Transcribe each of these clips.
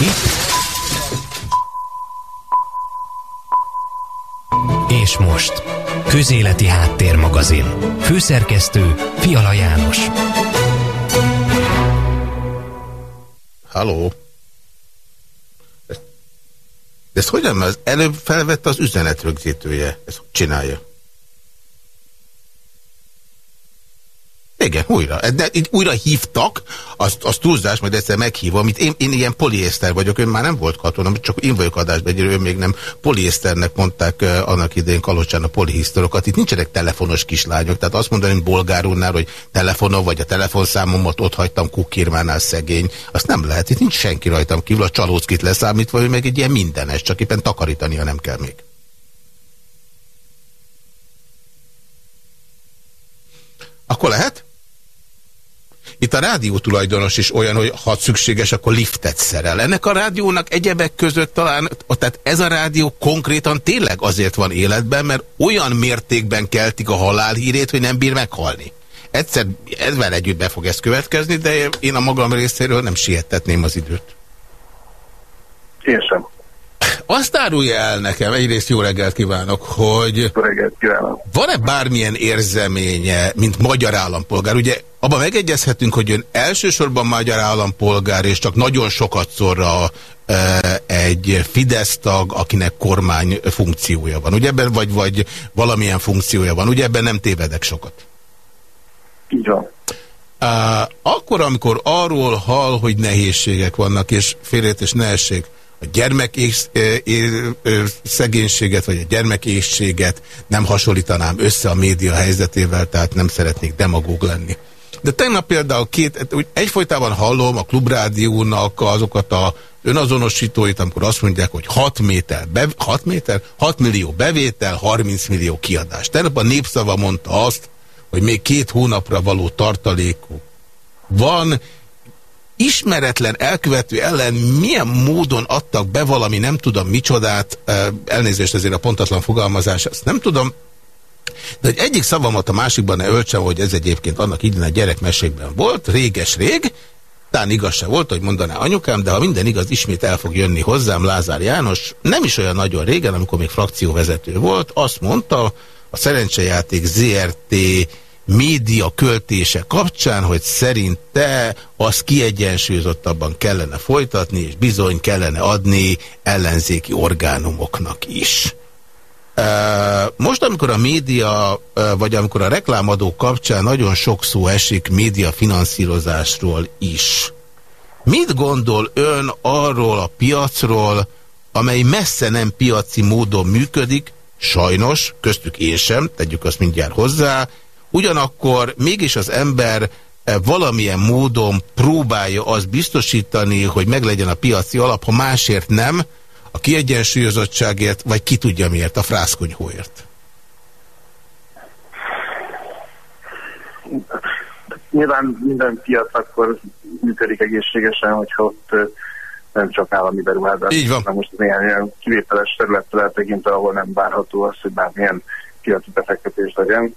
Itt. És most. Közéleti Háttérmagazin. Főszerkesztő Fiala János. Halló. De ez hogyan? Az előbb felvette az üzenetrögzítője. Ezt csinálja. Igen, újra. De így újra hívtak, azt, azt túlzás, majd egyszer meghívom, amit én, én ilyen poliészter vagyok, ön már nem volt katona, csak én vagyok adásban, egyre ő még nem poliészternek mondták uh, annak idején Kalocsán a polihisztorokat. Itt nincsenek telefonos kislányok, tehát azt mondani bolgárulnál, hogy telefonom vagy a telefonszámomat ott hagytam kukírmánál szegény, azt nem lehet. Itt nincs senki rajtam kívül, a csalóckit leszámítva, ő meg egy ilyen mindenes, csak éppen takarítania nem kell még. Akkor lehet? Itt a rádió tulajdonos is olyan, hogy ha szükséges, akkor liftet szerel. Ennek a rádiónak egyebek között talán, tehát ez a rádió konkrétan tényleg azért van életben, mert olyan mértékben keltik a halálhírét, hogy nem bír meghalni. Egyszer ezzel együtt be fog ez következni, de én a magam részéről nem siettetném az időt. Én. Azt árulja el nekem, egyrészt jó reggelt kívánok, hogy van-e bármilyen érzeménye, mint magyar állampolgár? Ugye abban megegyezhetünk, hogy ön elsősorban magyar állampolgár, és csak nagyon sokat szorra egy Fidesz tag, akinek kormány funkciója van. Ugye ebben, vagy, vagy valamilyen funkciója van. Ugye ebben nem tévedek sokat. Így van. Akkor, amikor arról hall, hogy nehézségek vannak, és félreértés ne essék, a gyermekés, szegénységet, vagy a gyermekészséget nem hasonlítanám össze a média helyzetével, tehát nem szeretnék demagóg lenni. De tegnap például két, egyfolytában hallom a klubrádiónak azokat a önazonosítóit, amikor azt mondják, hogy 6 méter, be, 6 méter, 6 millió bevétel, 30 millió kiadás. Tegnap a népszava mondta azt, hogy még két hónapra való tartalékuk van, ismeretlen elkövető ellen milyen módon adtak be valami, nem tudom micsodát, elnézést ezért a pontatlan fogalmazás, azt nem tudom, de hogy egyik szavamat a másikban ne öltsem, hogy ez egyébként annak idén a gyerekmesékben volt, réges-rég, talán igaz se volt, hogy mondaná anyukám, de ha minden igaz, ismét el fog jönni hozzám Lázár János, nem is olyan nagyon régen, amikor még frakcióvezető volt, azt mondta, a szerencsejáték ZRT média költése kapcsán, hogy szerinte az kiegyensúlyozottabban kellene folytatni, és bizony kellene adni ellenzéki orgánumoknak is. Most, amikor a média, vagy amikor a reklámadó kapcsán nagyon sok szó esik média finanszírozásról is, mit gondol ön arról a piacról, amely messze nem piaci módon működik, sajnos, köztük én sem, tegyük azt mindjárt hozzá, Ugyanakkor mégis az ember eh, valamilyen módon próbálja azt biztosítani, hogy meglegyen a piaci alap, ha másért nem, a kiegyensúlyozottságért, vagy ki tudja miért, a frászkonyhóért. Nyilván minden piac akkor működik egészségesen, hogyha ott eh, nem csak állami beruházás. Így van. Na most néhány olyan kivételes területtel eltekintve, ahol nem várható az, hogy bármilyen piaci befektetés legyen.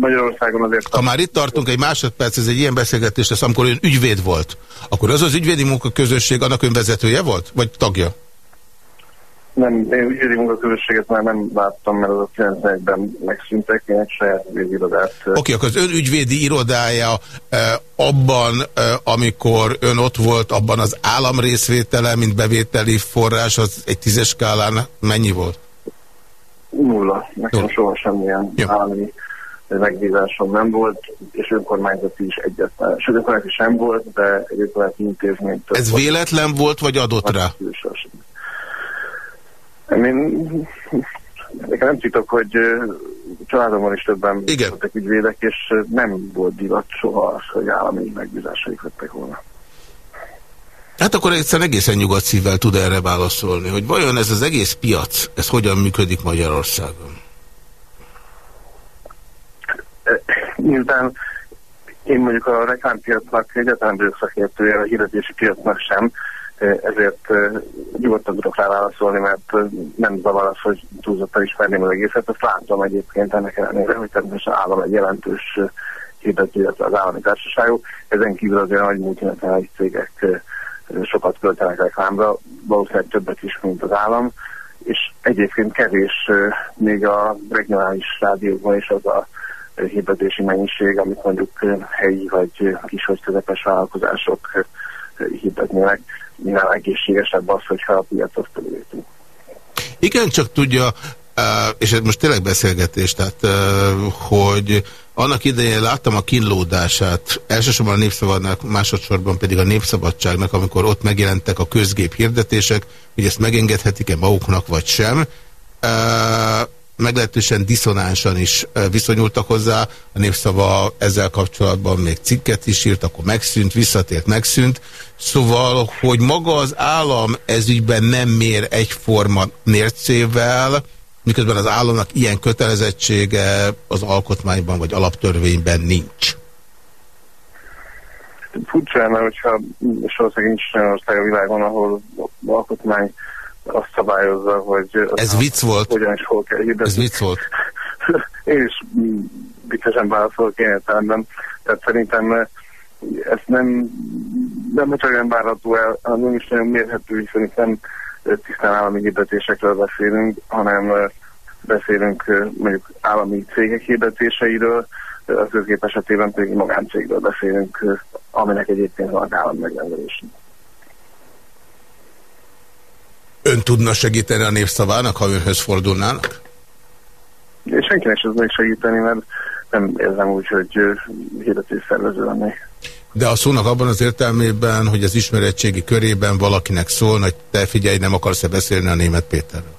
Magyarországon azért... Ha már itt tartunk egy másodperc, ez egy ilyen beszélgetés lesz, amikor ön ügyvéd volt, akkor az az ügyvédi munkaközösség annak önvezetője volt? Vagy tagja? Nem, én ügyvédi munkaközösséget már nem láttam, mert az a 91-ben megszűntek, én egy saját ügyvédi irodát... Oké, okay, akkor az ön ügyvédi irodája eh, abban, eh, amikor ön ott volt, abban az állam részvétele, mint bevételi forrás, az egy tízes skálán mennyi volt? Nulla. Nekem soha semmilyen állami megbízásom nem volt, és önkormányzati is egyetlen. Sőt, önkormányzati sem volt, de önkormányzati intézmény. Ez volt. véletlen volt, vagy adott rá? Én, nekem nem titok, hogy családomban is többen Igen. voltak ügyvédek, és nem volt divat soha az, hogy állami megbízásaik lettek volna. Hát akkor egyszerűen egészen nyugodt szívvel tud erre válaszolni, hogy vajon ez az egész piac, ez hogyan működik Magyarországon? Miután én mondjuk a reklámpiacnak egyetlen szakértője, a hirdetési piacnak sem, ezért nyugodtan tudok rá válaszolni, mert nem zavar az, hogy túlzottan ismerném az egészet. Azt látom egyébként ennek ellenére, hogy természetesen állam egy jelentős hirdető, az állami társaságok. Ezen kívül azért nagy multinacionális cégek sokat költenek reklámra, valószínűleg többet is, mint az állam, és egyébként kevés még a regionális rádióban is az a hirdetési mennyiség, amit mondjuk helyi vagy kis vagy közepes vállalkozások hirdetnének. Minél egészségesebb az, hogyha a piacot felülítünk. Igen, csak tudja, és ez most tényleg beszélgetés, tehát hogy annak idején láttam a kínlódását, elsősorban a Népszabadnak, másodszorban pedig a Népszabadságnak, amikor ott megjelentek a közgép hirdetések, hogy ezt megengedhetik-e maguknak, vagy sem. Meglehetősen diszonánsan is viszonyultak hozzá. A Népszava ezzel kapcsolatban még cikket is írt, akkor megszűnt, visszatért, megszűnt. Szóval, hogy maga az állam ezügyben nem mér egyforma mércével, miközben az államnak ilyen kötelezettsége az alkotmányban vagy alaptörvényben nincs. Furcsa mert hogyha és valószínűleg nincs olyan a világon, ahol alkotmány azt szabályozza, hogy... Ez vicc volt. Hogyan is hol kell hirdetni. Ez vicc volt. Én is viccesen válaszolok én értelemben. Tehát szerintem ezt nem, nem csak nem várható el, nem is nagyon mérhető, hiszen itt nem tisztán állami hirdetésekről beszélünk, hanem beszélünk mondjuk állami cégek hirdetéseiről, az közgép esetében pedig magáncégről beszélünk, aminek egyébként van állam megrendelése. Ön tudna segíteni a népszavának, ha önhöz fordulnának? Senkinek sem tudnék segíteni, mert nem érzem úgy, hogy hirdetés szervező lennék. De a szónak abban az értelmében, hogy az ismeretségi körében valakinek szól, hogy te figyelj, nem akarsz-e beszélni a német Péterről?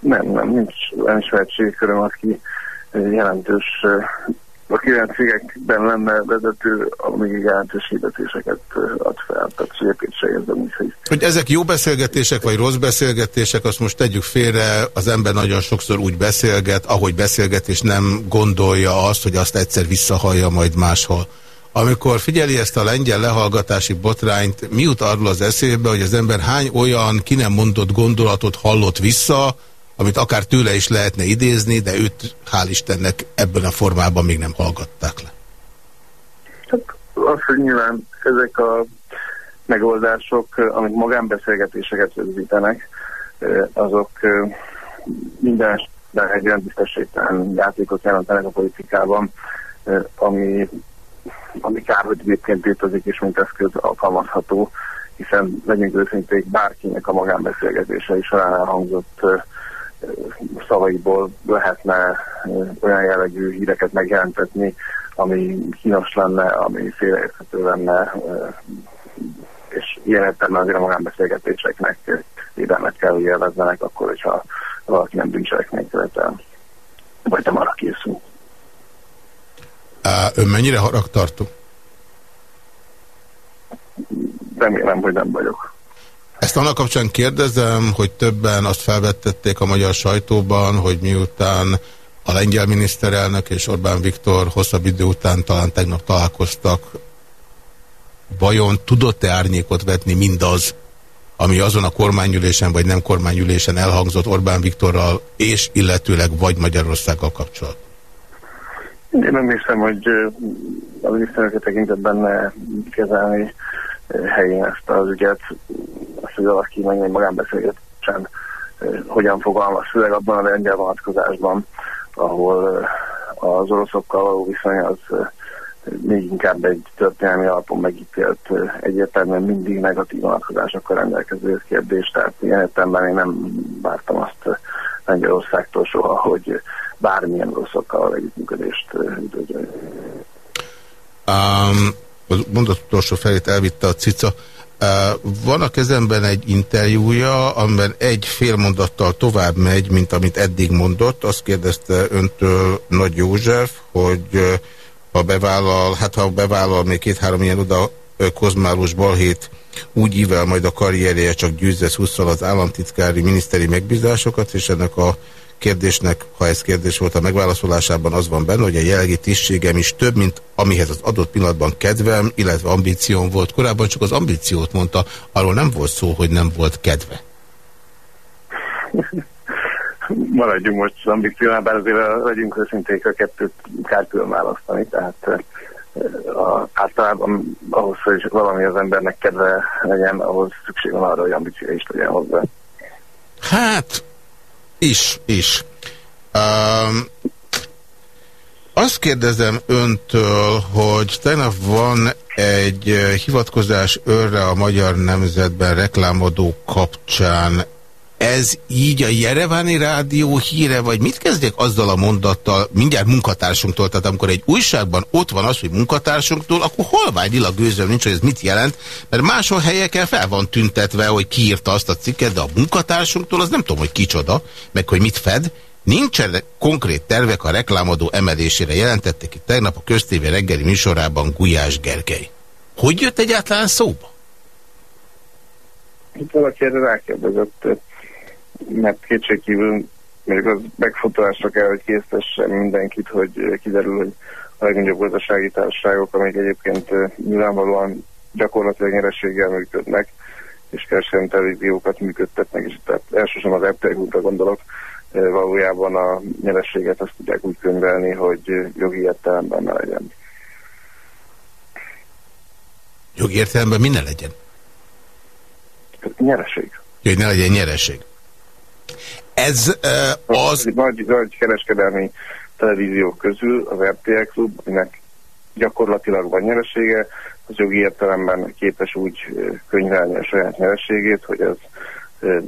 Nem, nem, nincs olyan ismeretségi köröm, aki jelentős, olyan cégekben lenne vezető, ami jelentős hirdetéseket ad fel. Tehát egyébként se érzem úgy, hogy... Hogy ezek jó beszélgetések, vagy rossz beszélgetések, azt most tegyük félre, az ember nagyon sokszor úgy beszélget, ahogy beszélget, és nem gondolja azt, hogy azt egyszer visszahallja majd máshol. Amikor figyeli ezt a lengyel lehallgatási botrányt, mi jut arról az eszébe, hogy az ember hány olyan ki nem mondott gondolatot hallott vissza, amit akár tőle is lehetne idézni, de őt hál' Istennek ebben a formában még nem hallgatták le. Hát az, hogy nyilván ezek a megoldások, amik magánbeszélgetéseket rögzítenek, azok minden egy olyan tisztességtelen játékot jelentenek a politikában, ami ami kár, hogy egyébként létezik és mint eszköz alkalmazható, hiszen legyünk őszinték, bárkinek a magánbeszélgetése is során elhangzott szavaiból lehetne olyan jellegű híreket megjelentetni, ami kínos lenne, ami félreérthető lenne, és ilyen értelemben azért a magánbeszélgetéseknek védelmet kell, hogy élvezzenek, akkor, hogyha valaki nem bűncselekményt követel, vagy nem arra készül. Ön mennyire haragtartó? Remélem, hogy nem vagyok. Ezt annak kapcsán kérdezem, hogy többen azt felvettették a magyar sajtóban, hogy miután a lengyel miniszterelnök és Orbán Viktor hosszabb idő után talán tegnap találkoztak, vajon tudott-e árnyékot vetni mindaz, ami azon a kormányülésen vagy nem kormányülésen elhangzott Orbán Viktorral és illetőleg vagy Magyarországgal kapcsolatban? Én nem hiszem, hogy a miniszterelnöke tekintetben kezelni helyén ezt az ügyet, azt, hogy valaki meg magánbeszélgetésen hogyan fogalmaz, főleg abban a lengyel vonatkozásban, ahol az oroszokkal való viszony az még inkább egy történelmi alapon megítélt, egyértelműen mindig negatív vonatkozásokkal rendelkező kérdés, tehát ilyen értelemben én nem vártam azt Lengyelországtól soha, hogy bármilyen rosszokkal együttműködést üdvözölni. Um, az mondat utolsó felét elvitte a cica. Van a kezemben egy interjúja, amiben egy fél mondattal tovább megy, mint amit eddig mondott. Azt kérdezte öntől Nagy József, hogy ha bevállal, hát ha bevállal még két-három ilyen oda kozmálós balhét, úgy ível majd a karrierje, csak győzesz 20 az államtitkári miniszteri megbízásokat, és ennek a kérdésnek, ha ez kérdés volt a megválaszolásában, az van benne, hogy a jelenlegi tisztségem is több, mint amihez az adott pillanatban kedvem, illetve ambícióm volt. Korábban csak az ambíciót mondta, arról nem volt szó, hogy nem volt kedve. Maradjunk most az ambíciónál, bár azért legyünk őszinték a kettőt kár választani, tehát a, általában ahhoz, hogy valami az embernek kedve legyen, ahhoz szükség van arra, hogy ambíció is legyen hozzá. Hát, is, is. Um, azt kérdezem öntől, hogy tegnap van egy hivatkozás őrre a Magyar Nemzetben reklámodó kapcsán ez így a Jereváni Rádió híre, vagy mit kezdjek azzal a mondattal, mindjárt munkatársunktól, tehát amikor egy újságban ott van az, hogy munkatársunktól, akkor halványilag gőzöm nincs, hogy ez mit jelent, mert máshol helyeken fel van tüntetve, hogy ki írta azt a cikket, de a munkatársunktól az nem tudom, hogy kicsoda, meg hogy mit fed, Nincsen konkrét tervek a reklámadó emelésére, jelentette ki tegnap a köztévé reggeli műsorában Gulyás Gergely. Hogy jött egyáltalán szóba? Itt valaki erre rákérdezett mert kétségkívül még az megfontolásra kell, hogy késztessen mindenkit, hogy kiderül, hogy a legnagyobb gazdasági társaságok, amik egyébként nyilvánvalóan gyakorlatilag nyerességgel működnek, és kereskedelmi televíziókat működtetnek, és tehát elsősorban az RTL gondolok, valójában a nyerességet azt tudják úgy könyvelni, hogy jogi értelemben ne legyen. Jogi értelemben mi ne legyen? Nyereség. Hogy ne legyen nyereség. Ez uh, az... Nagy, nagy kereskedelmi televíziók közül az RTL Klub, aminek gyakorlatilag van nyeresége, az jogi értelemben képes úgy könyvelni a saját nyereségét, hogy ez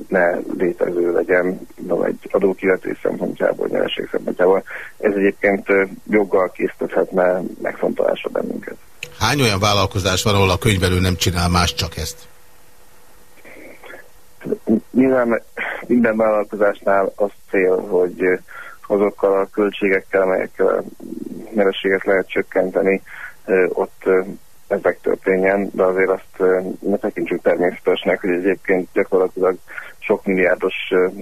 ne létező legyen no, egy adókivetés szempontjából, nyereség szempontjából. Ez egyébként joggal késztethetne megfontolásra bennünket. Hány olyan vállalkozás van, ahol a könyvelő nem csinál más, csak ezt? Nyilván minden vállalkozásnál az cél, hogy azokkal a költségekkel, amelyekkel a nyereséget lehet csökkenteni, ott ezek történjen, de azért azt ne tekintsük természetesnek, hogy egyébként gyakorlatilag sok milliárdos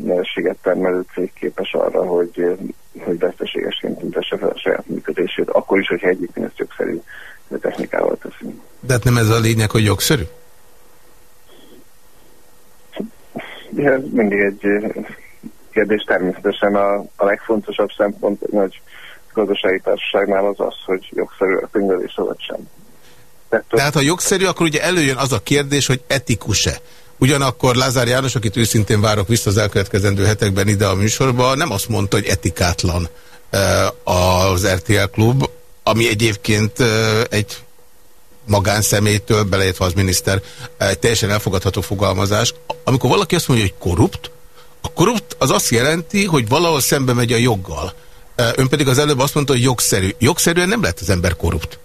nyereséget termelő cég képes arra, hogy, hogy veszteségesként tüntesse fel a saját működését, akkor is, hogyha egyébként ezt jogszerű technikával teszünk. De hát nem ez a lényeg, hogy jogszerű? Ez mindig egy kérdés. Természetesen a, a legfontosabb szempont egy nagy gazdasági társaságnál az az, hogy jogszerű a könyvelés vagy sem. Tehát ha jogszerű, akkor ugye előjön az a kérdés, hogy etikus-e. Ugyanakkor Lázár János, akit őszintén várok vissza az elkövetkezendő hetekben ide a műsorba, nem azt mondta, hogy etikátlan az RTL klub, ami egyébként egy magánszemélytől, beleértve az miniszter, teljesen elfogadható fogalmazás. Amikor valaki azt mondja, hogy korrupt, a korrupt az azt jelenti, hogy valahol szembe megy a joggal. Ön pedig az előbb azt mondta, hogy jogszerű. Jogszerűen nem lehet az ember korrupt.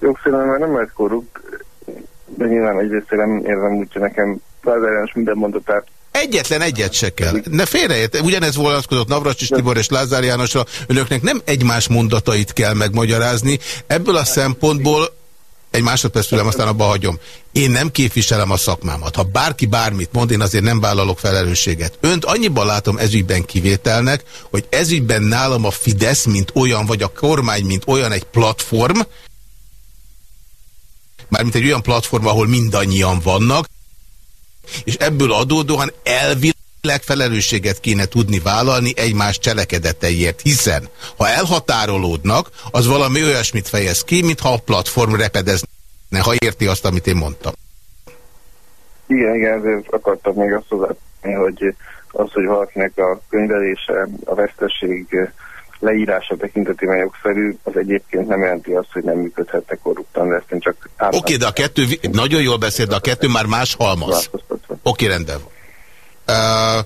Jogszerűen már nem lehet korrupt, de nyilván egyrészt nem érzem úgy, hogy nekem Lázár minden mondatát Egyetlen egyet se kell. Ne félreért, ugyanez vonatkozott Navracsis Tibor és Lázár Jánosra. Önöknek nem egymás mondatait kell megmagyarázni. Ebből a szempontból egy másodperc tőlem, aztán abba hagyom. Én nem képviselem a szakmámat. Ha bárki bármit mond, én azért nem vállalok felelősséget. Önt annyiban látom ezügyben kivételnek, hogy ezügyben nálam a Fidesz, mint olyan, vagy a kormány, mint olyan egy platform, mármint egy olyan platform, ahol mindannyian vannak, és ebből adódóan elvileg felelősséget kéne tudni vállalni egymás cselekedeteiért, hiszen ha elhatárolódnak, az valami olyasmit fejez ki, mintha a platform repedezne, ha érti azt, amit én mondtam. Igen, igen, ezért akartam még azt hozzátenni, hogy az, hogy valakinek a könyvelése, a veszteség leírása tekintetében jogszerű, az egyébként nem jelenti azt, hogy nem működhetne korruptan, de ezt én csak Oké, okay, de a kettő, nagyon jól beszél, de a kettő már más halmaz. Oké, okay, rendben van. Uh,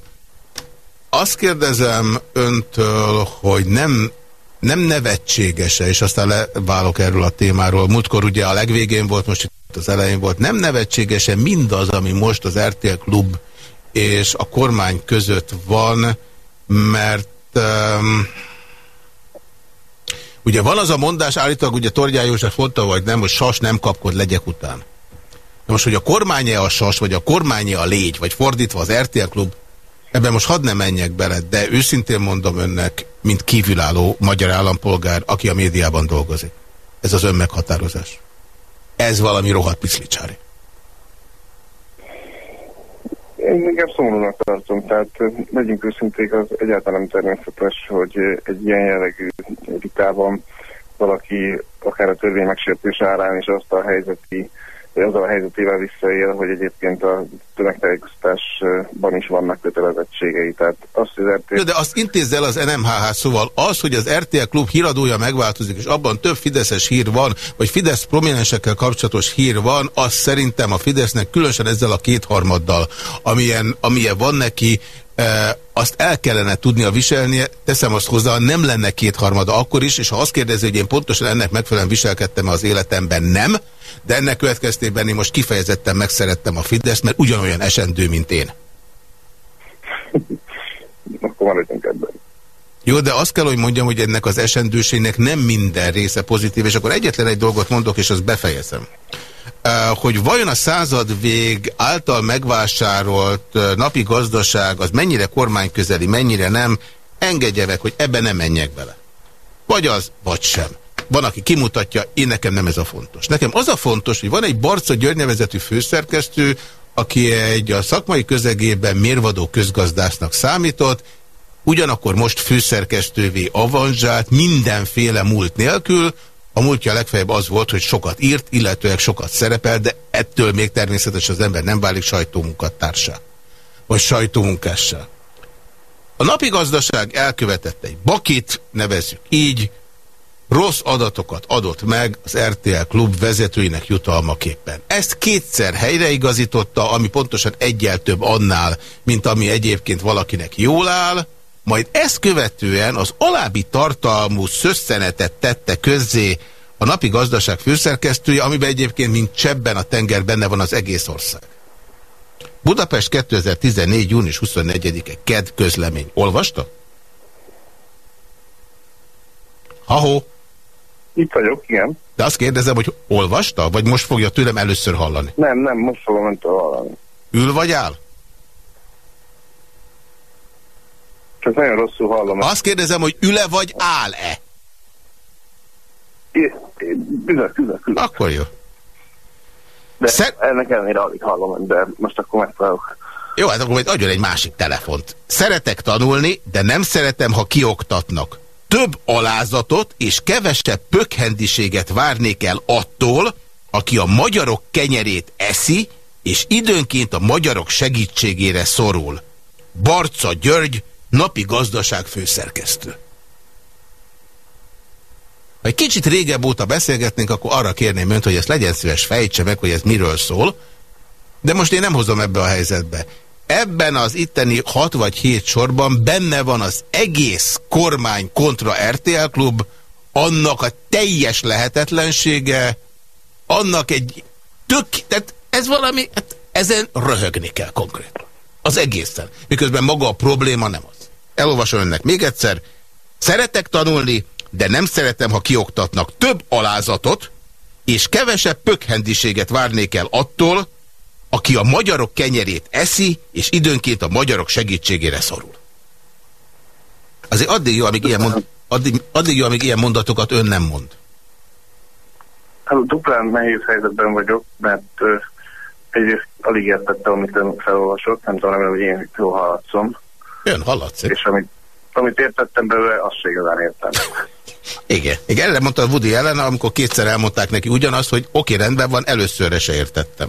azt kérdezem öntől, hogy nem, nem nevetséges-e, és aztán leválok erről a témáról. Múltkor ugye a legvégén volt, most itt az elején volt. Nem nevetséges-e mindaz, ami most az RTL Klub és a kormány között van, mert um, Ugye van az a mondás, állítólag ugye Torgyá József mondta, vagy nem, hogy sas nem kapkod legyek után. De most, hogy a kormányja a sas, vagy a kormányja a légy, vagy fordítva az RTL klub, ebben most hadd ne menjek bele, de őszintén mondom önnek, mint kívülálló magyar állampolgár, aki a médiában dolgozik. Ez az ön meghatározás. Ez valami rohadt piszlicsári. Én inkább szomorúnak tartom, tehát legyünk őszinték, az egyáltalán természetes, hogy egy ilyen jellegű vitában valaki akár a törvény megsértés árán is azt a helyzeti azzal a helyzetével visszaél, hogy egyébként a tömegtájékoztatásban is vannak kötelezettségei. Tehát azt, hogy az RTL... De azt intézz el az NMHH, szóval az, hogy az RTL klub híradója megváltozik, és abban több fideszes hír van, vagy Fidesz prominensekkel kapcsolatos hír van, az szerintem a Fidesznek különösen ezzel a kétharmaddal, amilyen, amilyen van neki, azt el kellene tudnia viselnie, teszem azt hozzá, nem lenne kétharmada akkor is, és ha azt kérdezi, hogy én pontosan ennek megfelelően viselkedtem az életemben, nem, de ennek következtében én most kifejezetten megszerettem a Fidesz, mert ugyanolyan esendő, mint én. akkor maradjunk ebben. Jó, de azt kell, hogy mondjam, hogy ennek az esendőségnek nem minden része pozitív, és akkor egyetlen egy dolgot mondok, és azt befejezem hogy vajon a század vég által megvásárolt napi gazdaság az mennyire kormányközeli, mennyire nem, engedje meg, hogy ebbe nem menjek bele. Vagy az, vagy sem. Van, aki kimutatja, én nekem nem ez a fontos. Nekem az a fontos, hogy van egy Barca György nevezetű főszerkesztő, aki egy a szakmai közegében mérvadó közgazdásznak számított, ugyanakkor most főszerkesztővé avanzsált mindenféle múlt nélkül, a múltja legfeljebb az volt, hogy sokat írt, illetőleg sokat szerepel, de ettől még természetesen az ember nem válik sajtómunkattársa. Vagy sajtómunkássá. A napi gazdaság elkövetett egy bakit, nevezzük így, rossz adatokat adott meg az RTL klub vezetőinek jutalmaképpen. Ezt kétszer helyreigazította, ami pontosan egyel több annál, mint ami egyébként valakinek jól áll, majd ezt követően az alábbi tartalmú szösszenetet tette közzé a napi gazdaság főszerkesztője, amiben egyébként mint csebben a tenger benne van az egész ország. Budapest 2014. június 24-e KED közlemény. Olvasta? Ahó? Itt vagyok, igen. De azt kérdezem, hogy olvasta, vagy most fogja tőlem először hallani? Nem, nem, most fogom öntől hallani. Ül vagy áll? Csak nagyon rosszul hallom. Azt kérdezem, hogy üle vagy áll-e? Ülök, ülök, ülök. Akkor jó. De Szer ennek ellenére alig hallom, de most akkor megpróbálok. Jó, hát akkor majd adjon egy másik telefont. Szeretek tanulni, de nem szeretem, ha kioktatnak. Több alázatot és kevesebb pökhendiséget várnék el attól, aki a magyarok kenyerét eszi, és időnként a magyarok segítségére szorul. Barca György, napi gazdaság főszerkesztő. Ha egy kicsit régebb óta beszélgetnénk, akkor arra kérném önt, hogy ezt legyen szíves fejtse meg, hogy ez miről szól. De most én nem hozom ebbe a helyzetbe. Ebben az itteni 6 vagy 7 sorban benne van az egész kormány kontra RTL klub, annak a teljes lehetetlensége, annak egy tök, tehát ez valami, hát ezen röhögni kell konkrétan. Az egészen. Miközben maga a probléma nem az. Elolvasom önnek még egyszer. Szeretek tanulni, de nem szeretem, ha kioktatnak több alázatot, és kevesebb pökhendiséget várnék el attól, aki a magyarok kenyerét eszi, és időnként a magyarok segítségére szorul. Azért addig jó, amíg ilyen, mond, addig, addig jó, amíg ilyen mondatokat ön nem mond. Hát duplán nehéz helyzetben vagyok, mert uh, egyrészt alig értettem, amit ön felolvasott, nem tudom, hogy én jól hallatszom. Ön hallatszik. És amit, amit értettem belőle, azt se igazán értem. Igen. Igen, erre mondta Woody ellen, amikor kétszer elmondták neki ugyanazt, hogy oké, rendben van, előszörre se értettem.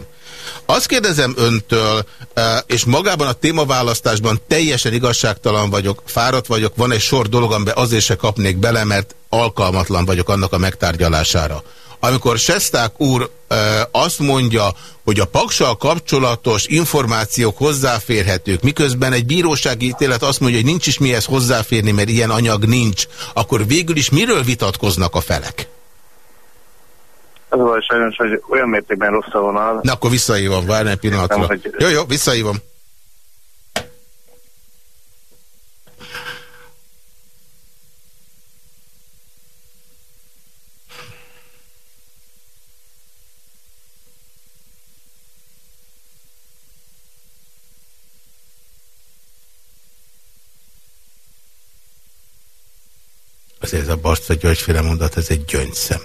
Azt kérdezem öntől, e, és magában a témaválasztásban teljesen igazságtalan vagyok, fáradt vagyok, van egy sor dolog, amiben azért se kapnék bele, mert alkalmatlan vagyok annak a megtárgyalására. Amikor Sesták úr e, azt mondja, hogy a paksal kapcsolatos információk hozzáférhetők, miközben egy bírósági ítélet azt mondja, hogy nincs is mihez hozzáférni, mert ilyen anyag nincs, akkor végül is miről vitatkoznak a felek? Az a sajnos, hogy olyan mértékben rossz a vonal. Na akkor visszahívom, várj egy pillanatra. Hogy... Jó, jó, visszahívom. Azért ez a Barca Györgyféle mondat, ez egy gyöngyszem.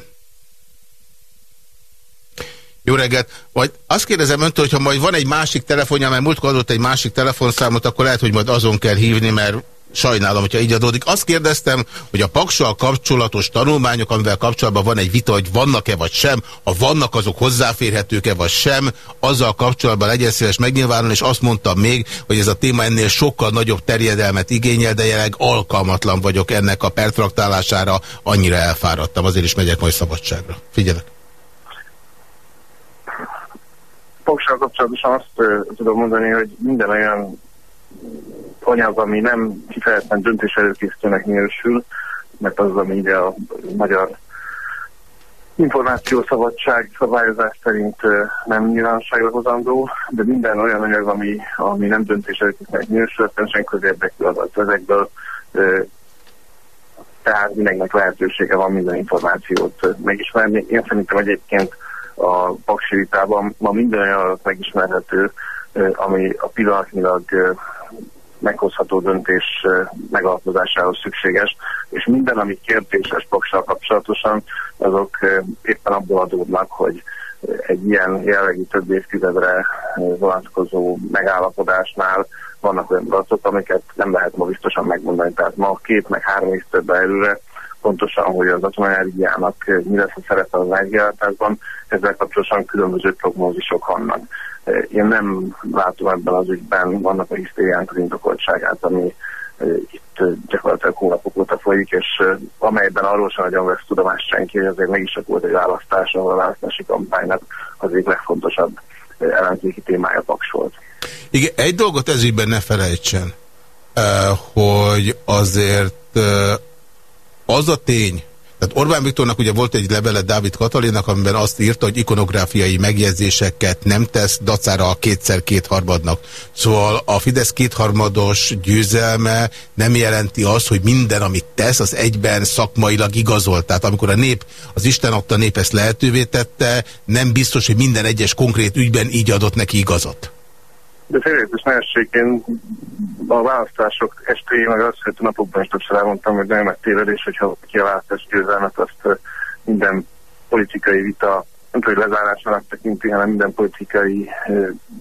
Jó reggelt! Vagy azt kérdezem öntől, hogyha majd van egy másik telefonja, mert múltkor adott egy másik telefonszámot, akkor lehet, hogy majd azon kell hívni, mert sajnálom, hogyha így adódik. Azt kérdeztem, hogy a paksal kapcsolatos tanulmányok, amivel kapcsolatban van egy vita, hogy vannak-e vagy sem, ha vannak, azok hozzáférhetők-e vagy sem, azzal kapcsolatban legyen szíves megnyilvánulni, és azt mondtam még, hogy ez a téma ennél sokkal nagyobb terjedelmet igényel, de jelenleg alkalmatlan vagyok ennek a pertraktálására, annyira elfáradtam, azért is megyek majd szabadságra. Figyelek! Paksal kapcsolatosan azt tudom mondani, hogy minden olyan anyag, ami nem kifejezetten döntés előkészítőnek minősül, mert az, ami ide a magyar információszabadság szabályozás szerint nem nyilvánosságra hozandó, de minden olyan anyag, ami, ami nem döntés előkészítőnek minősül, senki az érdekű az ezekből tehát mindenkinek lehetősége van minden információt megismerni. Én szerintem egyébként a Paksi vitában ma minden olyan megismerhető, ami a pillanatnyilag meghozható döntés megalapozásához szükséges, és minden, ami kérdéses paksal kapcsolatosan, azok éppen abból adódnak, hogy egy ilyen jellegű több évtizedre vonatkozó megállapodásnál vannak olyan adatok, amiket nem lehet ma biztosan megmondani. Tehát ma két meg három évtizedben előre pontosan, hogy az atomenergiának mi lesz a szerepe az energiállátásban, ezzel kapcsolatosan különböző prognózisok vannak. Én nem látom ebben az ügyben vannak a hisztériánk az indokoltságát, ami itt gyakorlatilag hónapok óta folyik, és amelyben arról sem nagyon vesz tudomást senki, hogy azért mégis csak volt egy választás, ahol a választási kampánynak az egyik legfontosabb ellenzéki témája Paks volt. Igen, egy dolgot ezügyben ne felejtsen, hogy azért az a tény, tehát Orbán Viktornak ugye volt egy levele Dávid Katalinnak, amiben azt írta, hogy ikonográfiai megjegyzéseket nem tesz, dacára a kétszer kétharmadnak. Szóval a Fidesz kétharmados győzelme nem jelenti azt, hogy minden, amit tesz, az egyben szakmailag igazolt. Tehát amikor a nép, az Isten adta nép ezt lehetővé tette, nem biztos, hogy minden egyes konkrét ügyben így adott neki igazat. De félreértés nehézségén a választások estéjén, meg azt, hogy napokban is többször elmondtam, hogy nem tévedés, hogyha ki a választás győzelmet, azt minden politikai vita nem hogy lezárásának tekinti, hanem minden politikai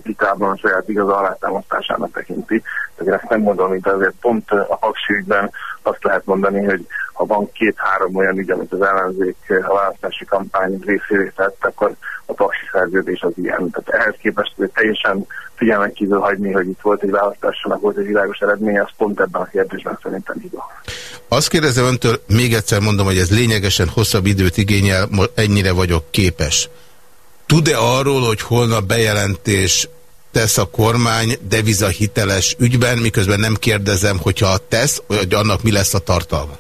vitában a saját igaz alátámasztásának tekinti. Tehát én ezt nem mondom, mint azért pont a hangsúlyban azt lehet mondani, hogy ha van két-három olyan ügy, amit az ellenzék a választási kampány részévé tett, akkor a paksi szerződés az ilyen. Tehát ehhez képest hogy teljesen figyelmen kívül hagyni, hogy itt volt egy választásnak volt egy világos eredmény, az pont ebben a kérdésben szerintem hiba. Azt kérdezem öntől, még egyszer mondom, hogy ez lényegesen hosszabb időt igényel, ennyire vagyok képes. Tud-e arról, hogy holnap bejelentés tesz a kormány devizahiteles ügyben, miközben nem kérdezem, hogyha tesz, hogy annak mi lesz a tartalma?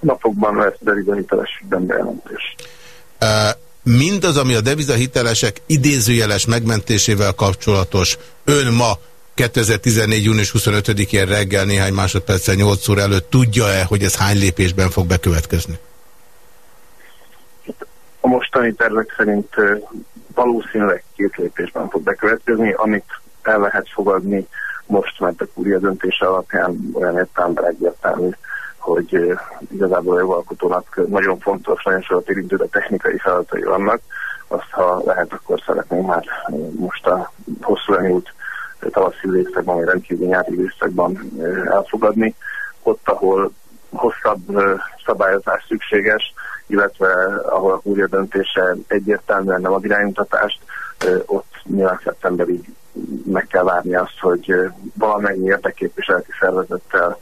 Napokban lesz devizahiteles ügyben bejelentés. Mindaz, ami a devizahitelesek idézőjeles megmentésével kapcsolatos, ön ma 2014. június 25-én reggel néhány másodperccel 8 óra előtt tudja-e, hogy ez hány lépésben fog bekövetkezni? A mostani tervek szerint valószínűleg két lépésben fog bekövetkezni, amit el lehet fogadni most, mert a kúria döntése alapján olyan értelemben egyértelmű, hogy igazából a jogalkotónak nagyon fontos, nagyon sokat érintő a technikai feladatai vannak. Azt, ha lehet, akkor szeretnénk már most a hosszú elmúlt tavaszi időszakban, vagy rendkívül nyári időszakban elfogadni. Ott, ahol hosszabb szabályozás szükséges, illetve ahol a kúria döntése egyértelműen nem ad iránymutatást, ott nyilván szeptemberig meg kell várni azt, hogy valamennyi érdekképviseleti szervezettel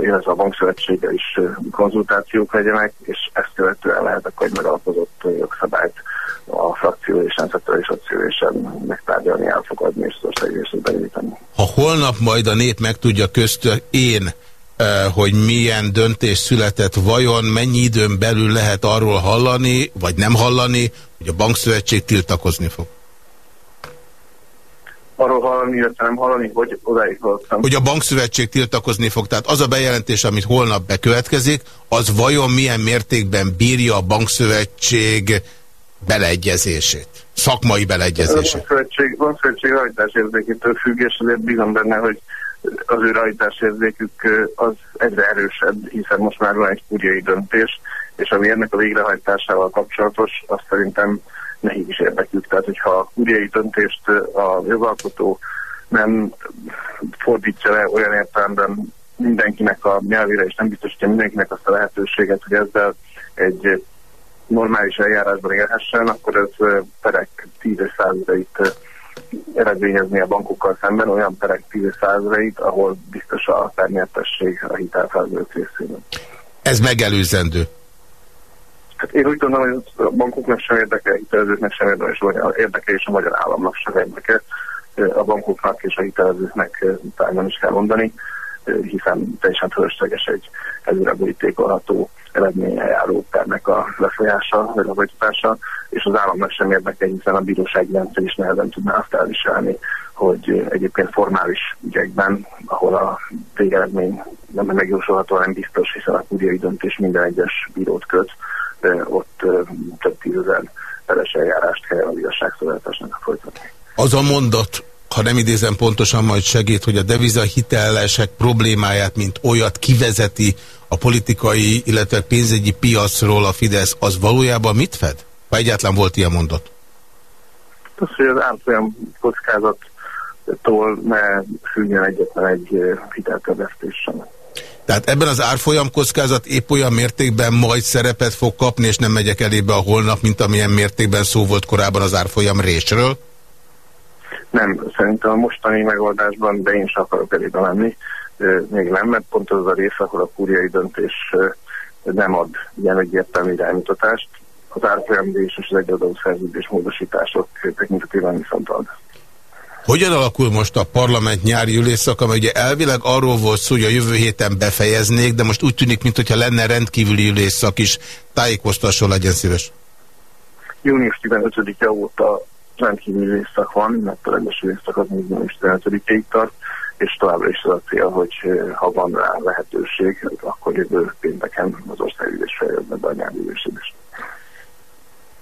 illetve a bankszövetséggel is konzultációk legyenek, és ezt követően lehet akkor egy megalapozott jogszabályt a frakció és nemzetről és megtárgyalni, elfogadni és az országgyűlésre benyújtani. Ha holnap majd a nép megtudja közt én, hogy milyen döntés született, vajon mennyi időn belül lehet arról hallani, vagy nem hallani, hogy a bankszövetség tiltakozni fog? arról hallani, illetve nem hallani, hogy odáig hallottam. Hogy a bankszövetség tiltakozni fog, tehát az a bejelentés, amit holnap bekövetkezik, az vajon milyen mértékben bírja a bankszövetség beleegyezését? Szakmai beleegyezését? A bankszövetség, bankszövetség rajtásérzékétől függ, és azért bízom benne, hogy az ő rajtásérzékük az egyre erősebb, hiszen most már van egy kúriai döntés, és ami ennek a végrehajtásával kapcsolatos, azt szerintem nehéz is érdekük. Tehát, hogyha a kúriai döntést a jogalkotó nem fordítsa le olyan értelemben mindenkinek a nyelvére, és nem biztosítja mindenkinek azt a lehetőséget, hogy ezzel egy normális eljárásban élhessen, akkor ez perek tízes századait eredményezni a bankokkal szemben, olyan perek tízes századait, ahol biztos a ternyertesség a hitelfelzők részében. Ez megelőzendő. Hát én úgy gondolom, hogy a bankoknak sem érdeke, a hitelezőknek sem érdeke, és érdeke, és a magyar államnak sem érdeke. A bankoknak és a hitelezőknek nem is kell mondani, hiszen teljesen fölösleges egy előre borítékolható eredménye járó pernek a lefolyása, vagy a vagyítása, és az államnak sem érdeke, hiszen a bírósági rendszer is nehezen tudná azt elviselni, hogy egyébként formális ügyekben, ahol a végeredmény nem megjósolható, nem biztos, hiszen a kúriai döntés minden egyes bírót köt, ott több tízezer peres eljárást kell az igazságszolgáltatásnak folytatni. Az a mondat, ha nem idézem pontosan, majd segít, hogy a devizahitelesek problémáját, mint olyat kivezeti a politikai, illetve pénzügyi piacról a Fidesz, az valójában mit fed? Ha egyáltalán volt ilyen mondat? Az, hogy az árfolyam kockázattól ne függjön egyetlen egy hitelkövesztés sem. Tehát ebben az árfolyam kockázat épp olyan mértékben majd szerepet fog kapni, és nem megyek elébe a holnap, mint amilyen mértékben szó volt korábban az árfolyam résről? Nem, szerintem a mostani megoldásban, de én sem akarok elébe lenni, még nem, mert pont az a rész, ahol a kúriai döntés nem ad ilyen egyértelmű iránymutatást. Az árfolyamdés és az egyadó szerződés módosítások tekintetében viszont ad. Hogyan alakul most a parlament nyári ülésszaka, mert ugye elvileg arról volt szó, hogy a jövő héten befejeznék, de most úgy tűnik, mintha lenne rendkívüli ülésszak is. Tájékoztasson, legyen szíves. Június 15-e óta rendkívüli ülésszak van, mert a rendes ülésszak az június 15-ig tart, és továbbra is az a cél, hogy ha van rá lehetőség, akkor jövő pénteken az országülés feljönne be a nyári is.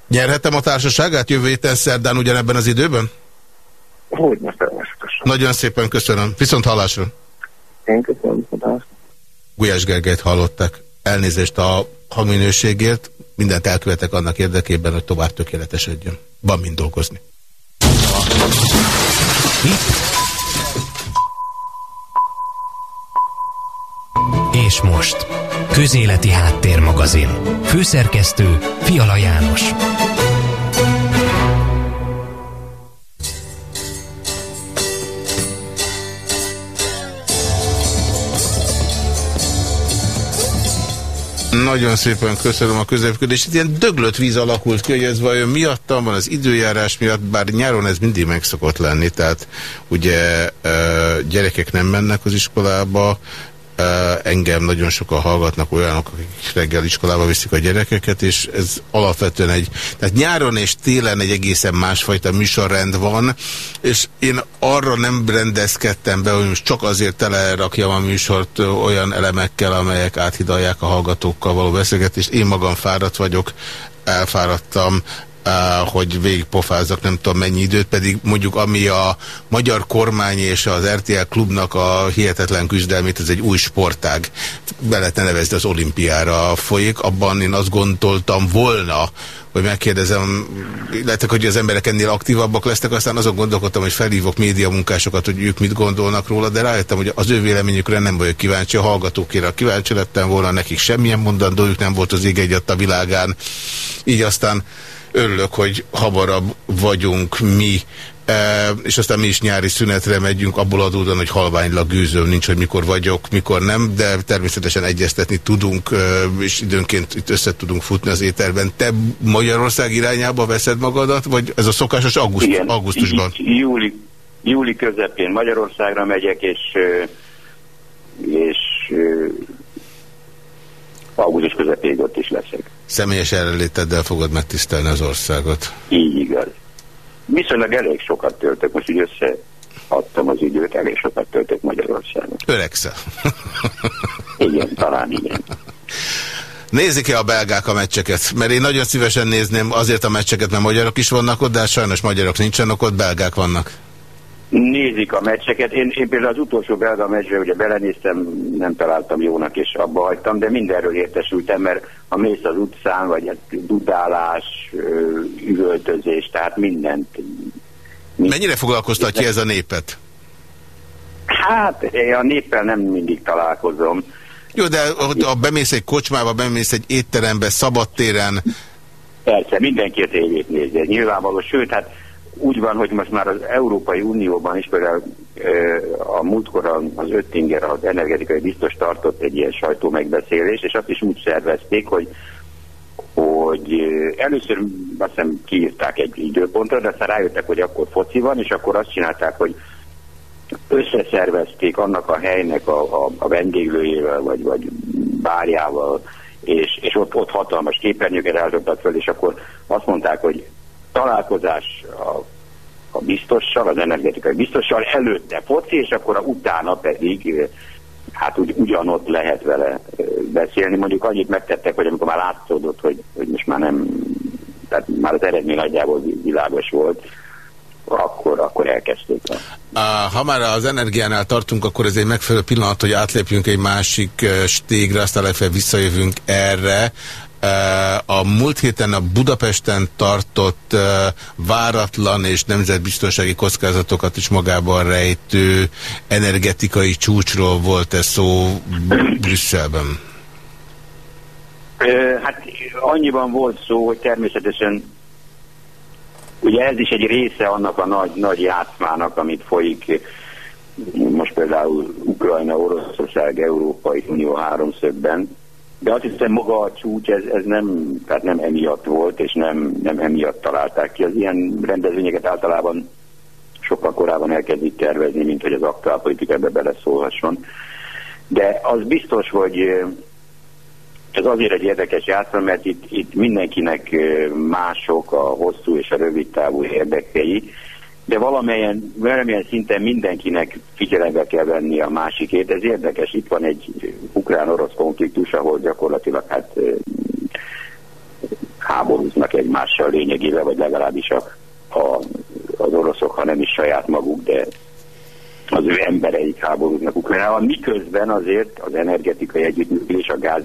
Nyerhetem a társaságát jövő héten szerdán ugyanebben az időben? Hogy ne természetesen. Nagyon szépen köszönöm. Viszont hallásra. Én köszönöm. Gulyás Gergelyt hallottak. Elnézést a hangminőségért. Mindent elkövetek annak érdekében, hogy tovább tökéletesedjön. Van mind dolgozni. És most. Közéleti Háttérmagazin. Főszerkesztő Fiala János. Nagyon szépen köszönöm a középködést. Itt ilyen döglött víz alakult ki, hogy ez vajon miattam van az időjárás miatt, bár nyáron ez mindig meg szokott lenni, tehát ugye gyerekek nem mennek az iskolába, engem nagyon sokan hallgatnak olyanok, akik reggel iskolába viszik a gyerekeket, és ez alapvetően egy, tehát nyáron és télen egy egészen másfajta műsorrend van, és én arra nem rendezkedtem be, hogy most csak azért telerakjam a műsort olyan elemekkel, amelyek áthidalják a hallgatókkal való beszélgetést. Én magam fáradt vagyok, elfáradtam, hogy végigpofázzak nem tudom mennyi időt, pedig mondjuk ami a magyar kormány és az RTL klubnak a hihetetlen küzdelmét, ez egy új sportág. Be lehetne nevezni az olimpiára folyik, abban én azt gondoltam volna, hogy megkérdezem, lehetek, hogy az emberek ennél aktívabbak lesznek, aztán azon gondolkodtam, hogy felhívok média munkásokat, hogy ők mit gondolnak róla, de rájöttem, hogy az ő véleményükre nem vagyok kíváncsi, a hallgatókére kíváncsi lettem volna, nekik semmilyen mondandójuk nem volt az ég egyat a világán. Így aztán Örülök, hogy hamarabb vagyunk mi, e, és aztán mi is nyári szünetre megyünk, abból adódóan, hogy halványlag gőzöm nincs, hogy mikor vagyok, mikor nem, de természetesen egyeztetni tudunk, e, és időnként itt össze tudunk futni az éterben. Te Magyarország irányába veszed magadat, vagy ez a szokásos auguszt, Igen, augusztusban? Júli, júli közepén Magyarországra megyek, és, és augusztus közepéig ott is leszek. Személyes ellenléteddel fogod megtisztelni az országot. Így igaz. Viszonylag elég sokat töltök, most így összeadtam az időt, elég sokat töltök Magyarországon. Öregszel. igen, talán igen. Nézik-e a belgák a meccseket? Mert én nagyon szívesen nézném azért a meccseket, mert magyarok is vannak ott, de hát sajnos magyarok nincsenek ott, belgák vannak nézik a meccseket. Én, én például az utolsó belga meccsre ugye belenéztem, nem találtam jónak, és abba hagytam, de mindenről értesültem, mert a mész az utcán, vagy a dudálás, üvöltözés, tehát mindent. mindent. Mennyire foglalkoztatja ez a népet? Hát, a néppel nem mindig találkozom. Jó, de ha bemész egy kocsmába, bemész egy étterembe, szabadtéren... Persze, mindenki a tévét nézi, nyilvánvaló, sőt, hát úgy van, hogy most már az Európai Unióban is például a múltkor az Öttinger, az energetikai biztos tartott egy ilyen sajtó megbeszélés, és azt is úgy szervezték, hogy hogy először azt hiszem kiírták egy időpontra, de aztán rájöttek, hogy akkor foci van, és akkor azt csinálták, hogy összeszervezték annak a helynek a, a, a vendéglőjével, vagy, vagy bárjával, és, és ott, ott hatalmas képernyőket állítottak fel, és akkor azt mondták, hogy találkozás a, a biztossal, az energetikai biztossal, előtte foci, és akkor a utána pedig hát úgy, ugyanott lehet vele beszélni. Mondjuk annyit megtettek, hogy amikor már látszódott, hogy, hogy most már nem, tehát már az eredmény nagyjából világos volt, akkor, akkor elkezdték. Ha már az energiánál tartunk, akkor ez egy megfelelő pillanat, hogy átlépjünk egy másik stégre, aztán legfeljebb visszajövünk erre. A múlt héten a Budapesten tartott váratlan és nemzetbiztonsági kockázatokat is magában rejtő energetikai csúcsról volt ez szó Brüsszelben. Hát annyiban volt szó, hogy természetesen ugye ez is egy része annak a nagy, nagy játszmának, amit folyik most például Ukrajna, Oroszország, Európai Unió háromszögben, de azt hiszem maga a csúcs, ez, ez nem, tehát nem emiatt volt, és nem, nem emiatt találták ki. Az ilyen rendezvényeket általában sokkal korábban elkezdik tervezni, mint hogy az aktuál politika beleszólhasson. De az biztos, hogy ez azért egy érdekes játszma, mert itt, itt mindenkinek mások a hosszú és a rövid távú érdekei, de valamilyen, valamilyen szinten mindenkinek figyelembe kell venni a másikét. Ez érdekes, itt van egy ukrán-orosz konfliktus, ahol gyakorlatilag hát háborúznak egymással lényegében, vagy legalábbis a, a, az oroszok, ha nem is saját maguk, de az ő embereik háborúznak Ukrajnában, miközben azért az energetikai együttműködés, a gáz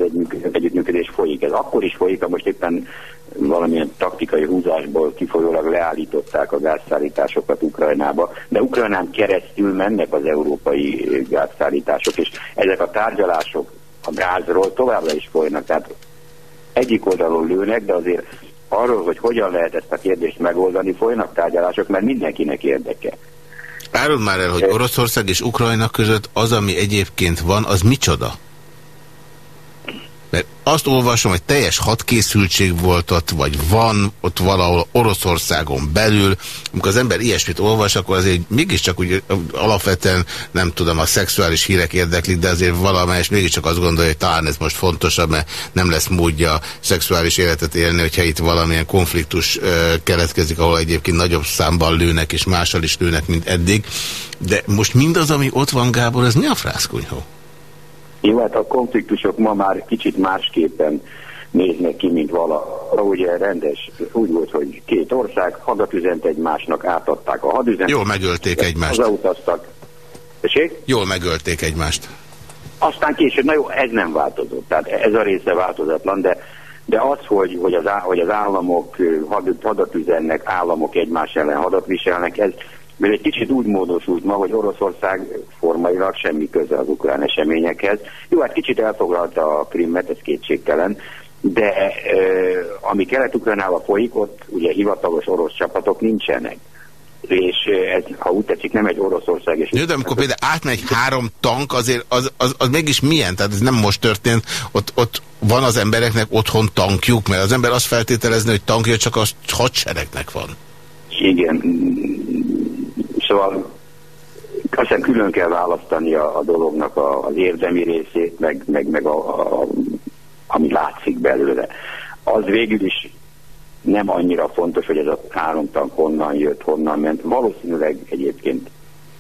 együttműködés folyik. Ez akkor is folyik, ha most éppen valamilyen taktikai húzásból kifolyólag leállították a gázszállításokat Ukrajnába, de Ukrajnán keresztül mennek az európai gázszállítások, és ezek a tárgyalások a gázról továbbra is folynak. Tehát egyik oldalon lőnek, de azért arról, hogy hogyan lehet ezt a kérdést megoldani, folynak tárgyalások, mert mindenkinek érdeke. Árul már el, hogy Oroszország és Ukrajna között az, ami egyébként van, az micsoda? Mert azt olvasom, hogy teljes hadkészültség volt ott, vagy van ott valahol Oroszországon belül. Amikor az ember ilyesmit olvas, akkor azért mégiscsak úgy alapvetően, nem tudom, a szexuális hírek érdeklik, de azért valamelyes mégiscsak azt gondolja, hogy talán ez most fontosabb, mert nem lesz módja szexuális életet élni, hogyha itt valamilyen konfliktus keletkezik, ahol egyébként nagyobb számban lőnek, és mással is lőnek, mint eddig. De most mindaz, ami ott van, Gábor, ez mi a frászkunyhó? Jó, hát a konfliktusok ma már kicsit másképpen néznek ki, mint vala. Ugye rendes, úgy volt, hogy két ország hadat üzent egymásnak, átadták a hadüzenet. Jól megölték egymást. Hazautaztak. Tessék? Jól megölték egymást. Aztán később, na jó, ez nem változott. Tehát ez a része változatlan, de, de az, hogy, hogy, az, hogy az államok hadat üzennek, államok egymás ellen hadat viselnek, ez, mert egy kicsit úgy módosult ma, hogy Oroszország formailag semmi köze az ukrán eseményekhez. Jó, hát kicsit elfoglalta a Krimmet, ez kétségtelen, de e, ami Kelet-Ukrajnában folyik, ott ugye hivatalos orosz csapatok nincsenek és ez, ha úgy tetszik, nem egy Oroszország. És Jó, de amikor például átmegy három tank, azért az, az, az mégis milyen? Tehát ez nem most történt, ott, ott van az embereknek otthon tankjuk, mert az ember azt feltételezni, hogy tankja csak az hadseregnek van. Igen, Szóval aztán külön kell választani a, a dolognak a, az érdemi részét, meg, meg, meg a, a, ami látszik belőle. Az végül is nem annyira fontos, hogy ez a három tank honnan jött, honnan ment. Valószínűleg egyébként.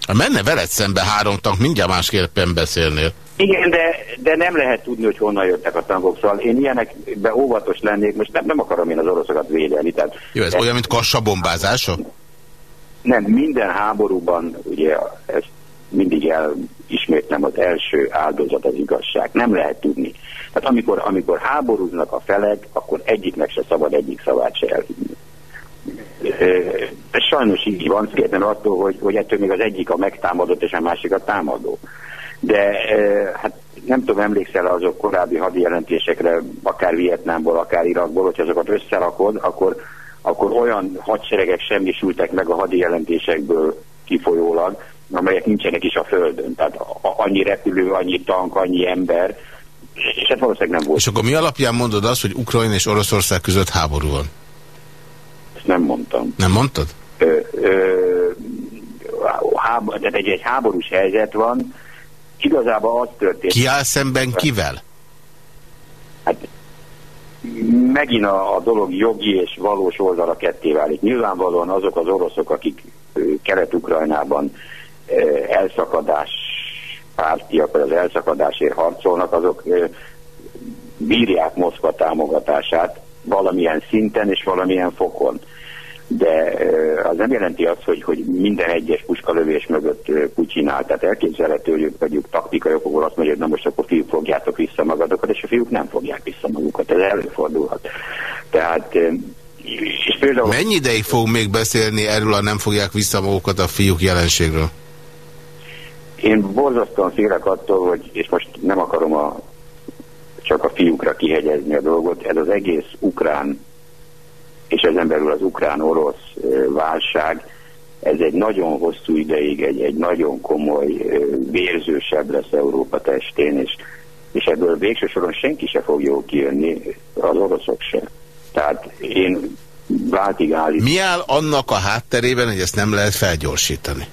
Ha menne veled szembe három tank, mindjárt másképpen beszélnél. Igen, de, de nem lehet tudni, hogy honnan jöttek a tankok. Szóval én ilyenekben óvatos lennék, most nem, nem akarom én az oroszokat védeni. Tehát, Jó, ez de, olyan, mint kassa bombázása? Nem, minden háborúban, ugye ezt mindig elismétlem, az első áldozat az igazság. Nem lehet tudni. Tehát amikor, amikor háborúznak a felek, akkor egyiknek se szabad egyik szavát se elhinni. Ez sajnos így van, függetlenül attól, hogy, hogy ettől még az egyik a megtámadott, és a másik a támadó. De hát nem tudom, emlékszel azok korábbi hadijelentésekre, akár Vietnámból, akár Irakból, hogyha azokat összerakod, akkor, akkor olyan hadseregek semmisültek meg a hadijelentésekből kifolyólag, amelyek nincsenek is a Földön. Tehát annyi repülő, annyi tank, annyi ember, és hát valószínűleg nem volt. És akkor mi alapján mondod azt, hogy Ukrajna és Oroszország között háború van? Ezt nem mondtam. Nem mondtad? Ö, ö, háb, tehát egy, egy háborús helyzet van, igazából az történt. Ki áll szemben kivel? Megint a, a dolog jogi és valós oldala ketté válik. Nyilvánvalóan azok az oroszok, akik Kelet-Ukrajnában elszakadás pártiak, vagy az elszakadásért harcolnak, azok bírják Moszkva támogatását valamilyen szinten és valamilyen fokon. De az nem jelenti azt, hogy, hogy minden egyes puskalövés mögött Putyin áll. Tehát elképzelhető, hogy mondjuk taktikai okokból azt mondja, hogy na most akkor fiúk fogjátok vissza magatokat, és a fiúk nem fogják vissza magukat. Ez előfordulhat. Tehát és például... Mennyi ideig fog még beszélni erről a nem fogják vissza magukat a fiúk jelenségről? Én borzasztóan félek attól, hogy, és most nem akarom a, csak a fiúkra kihegyezni a dolgot, ez az egész ukrán, és ezen belül az ukrán-orosz válság, ez egy nagyon hosszú ideig, egy, egy nagyon komoly vérzősebb lesz Európa testén, és, és ebből végső soron senki se fog jól kijönni, az oroszok se. Tehát én váltig állít. Mi áll annak a hátterében, hogy ezt nem lehet felgyorsítani?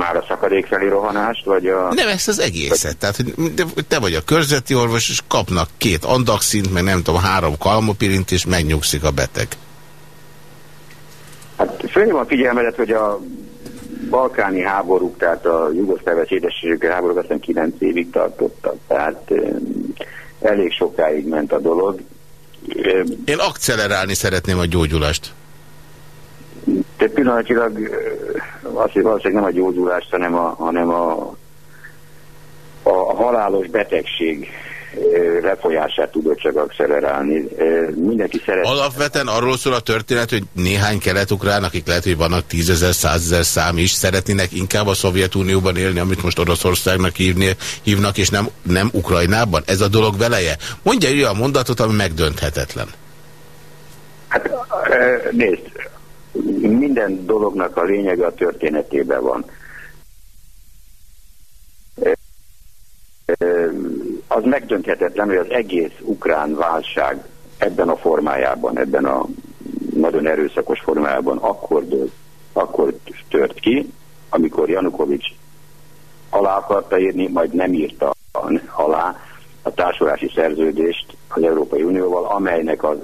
Már a szakadék felé rohanást, vagy a... Nem, ezt az egészet. Tehát, hogy te vagy a körzeti orvos, és kapnak két andaxint, meg nem tudom, három kalmopirint, és megnyugszik a beteg. Hát fölnyi van figyelmedet, hogy a balkáni háborúk, tehát a jugoszláves édességű háborúk aztán 9 évig tartottak. Tehát elég sokáig ment a dolog. Én akcelerálni szeretném a gyógyulást. De pillanatilag azt, hogy valószínűleg nem a gyógyulást, hanem a, hanem a, a halálos betegség lefolyását tudod csak accelerálni. Mindenki szeret... Alapvetően arról szól a történet, hogy néhány kelet-ukrán, akik lehet, hogy vannak tízezer, százezer szám is, szeretnének inkább a Szovjetunióban élni, amit most Oroszországnak hívni, hívnak, és nem, nem Ukrajnában. Ez a dolog veleje. Mondja egy olyan mondatot, ami megdönthetetlen. Hát nézd, minden dolognak a lényege a történetében van. Az megdönthetetlen, hogy az egész ukrán válság ebben a formájában, ebben a nagyon erőszakos formájában akkor, dölt, akkor tört ki, amikor Janukovics alá akarta írni, majd nem írta alá a társulási szerződést az Európai Unióval, amelynek az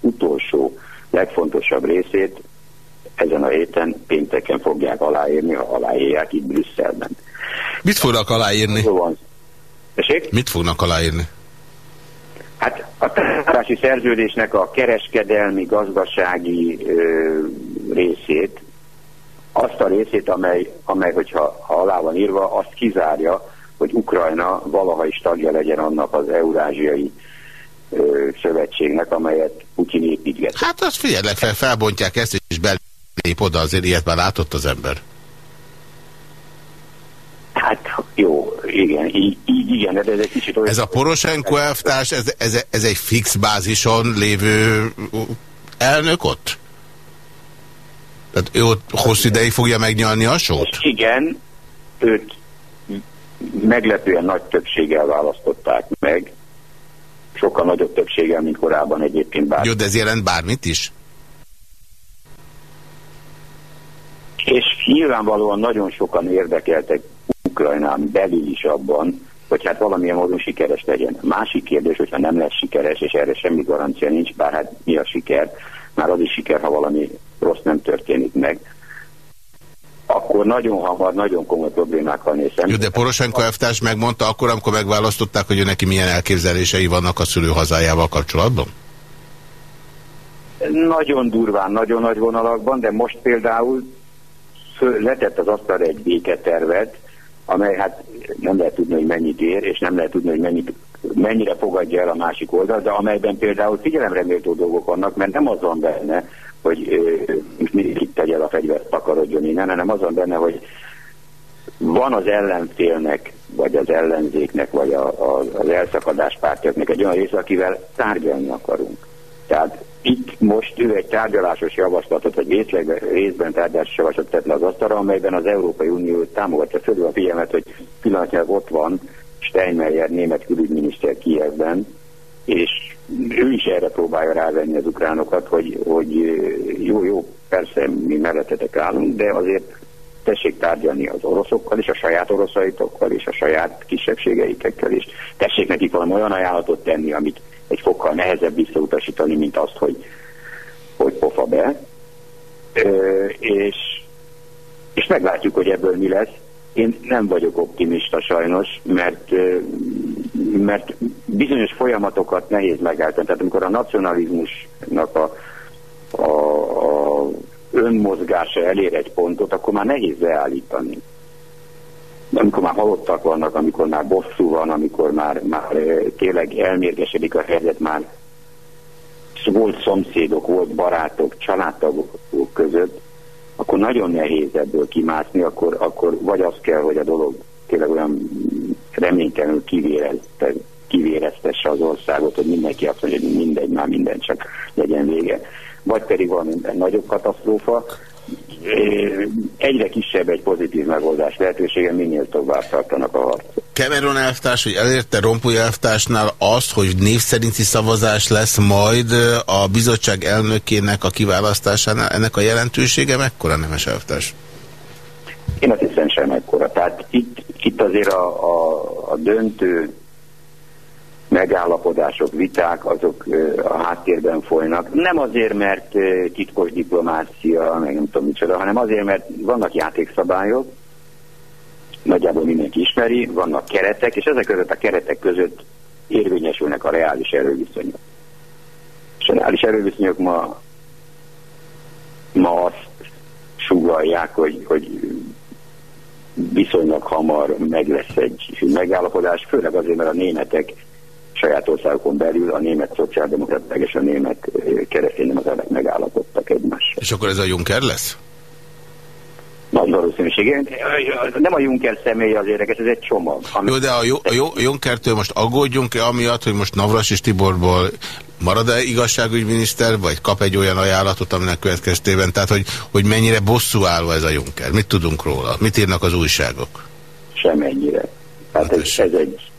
utolsó, legfontosabb részét ezen a héten pénteken fogják aláírni, ha aláírják itt Brüsszelben. Mit fognak aláírni? Mit fognak aláírni? Hát a társadalmi szerződésnek a kereskedelmi, gazdasági ö, részét, azt a részét, amely, amely hogyha ha alá van írva, azt kizárja, hogy Ukrajna valaha is tagja legyen annak az eurázsiai ö, szövetségnek, amelyet Putyin építget. Hát azt figyelj fel, felbontják ezt, és belép oda, azért ilyet már látott az ember. Hát jó, igen, így, így igen, de ez egy kicsit olyan... Ez a Poroshenko elvtárs, ez, ez, ez egy fix bázison lévő elnök ott? Tehát ő ott hosszú ideig fogja megnyalni a sót? Igen, őt meglepően nagy többséggel választották meg. Sokkal nagyobb többséggel, mint korábban egyébként bár. Jó, de ez jelent bármit is? És nyilvánvalóan nagyon sokan érdekeltek Ukrajnán belül is abban, hogy hát valamilyen módon sikeres legyen. Másik kérdés, hogyha nem lesz sikeres, és erre semmi garancia nincs, bár hát mi a siker, már az is siker, ha valami rossz nem történik meg, akkor nagyon hamar, nagyon komoly problémákkal néz Jó, de Poroshenko elvtárs megmondta akkor, amikor megválasztották, hogy ő neki milyen elképzelései vannak a szülőhazájával kapcsolatban? Nagyon durván, nagyon nagy vonalakban, de most például letett az asztalra egy béketervet, amely hát nem lehet tudni, hogy mennyit ér, és nem lehet tudni, hogy mennyit, mennyire fogadja el a másik oldal, de amelyben például figyelemre méltó dolgok vannak, mert nem az van benne, hogy eredményen, hanem az van benne, hogy van az ellenfélnek, vagy az ellenzéknek, vagy a, a, az elszakadás pártjaknak egy olyan része, akivel tárgyalni akarunk. Tehát itt most ő egy tárgyalásos javaslatot, vagy részlegben, részben tárgyalásos javaslatot tett le az asztalra, amelyben az Európai Unió támogatja fölül a figyelmet, hogy pillanatnyilag ott van Steinmeier német külügyminiszter Kievben, és ő is erre próbálja rávenni az ukránokat, hogy, hogy jó, jó, persze mi mellettetek állunk, de azért tessék tárgyalni az oroszokkal és a saját oroszaitokkal és a saját kisebbségeitekkel is. Tessék nekik valami olyan ajánlatot tenni, amit egy fokkal nehezebb visszautasítani, mint azt, hogy, hogy pofa be. Ö, és, és meglátjuk, hogy ebből mi lesz. Én nem vagyok optimista sajnos, mert, mert bizonyos folyamatokat nehéz megállítani. Tehát amikor a nacionalizmusnak a, a, a önmozgása elér egy pontot, akkor már nehéz leállítani. Amikor már halottak vannak, amikor már bosszú van, amikor már, már tényleg elmérgesedik a helyzet, már volt szomszédok, volt barátok, családtagok között, akkor nagyon nehéz ebből kimászni, akkor, akkor vagy az kell, hogy a dolog tényleg olyan reménytelenül kivérezte, kivéreztesse az országot, hogy mindenki azt mondja, hogy mindegy, már minden csak legyen vége. Vagy pedig valami nagyobb katasztrófa, egyre kisebb egy pozitív megoldás lehetősége, minél tovább tartanak a harc. Cameron elvtárs, hogy elérte Rompuy elvtársnál azt, hogy név szerinti szavazás lesz majd a bizottság elnökének a kiválasztásánál. Ennek a jelentősége mekkora nemes elvtárs? Én azt hiszem sem ekkora. Tehát itt, itt azért a, a, a döntő megállapodások, viták, azok a háttérben folynak. Nem azért, mert titkos diplomácia, meg nem tudom micsoda, hanem azért, mert vannak játékszabályok, nagyjából mindenki ismeri, vannak keretek, és ezek között a keretek között érvényesülnek a reális erőviszonyok. És a reális erőviszonyok ma, ma azt sugalják, hogy, hogy viszonylag hamar meg lesz egy megállapodás, főleg azért, mert a németek saját országokon belül a német szociáldemokraták és a német kereszténydemokraták megállapodtak egymással. És akkor ez a Juncker lesz? Nagy valószínűség. Nem a Juncker személy az érdekes, ez egy csomag. Jó, de a, a, a Junckertől most aggódjunk-e amiatt, hogy most Navras és Tiborból marad-e igazságügyminiszter, vagy kap egy olyan ajánlatot, aminek következtében, tehát hogy, hogy mennyire bosszú állva ez a Juncker? Mit tudunk róla? Mit írnak az újságok? Semennyire. Tehát hát ez, ez egy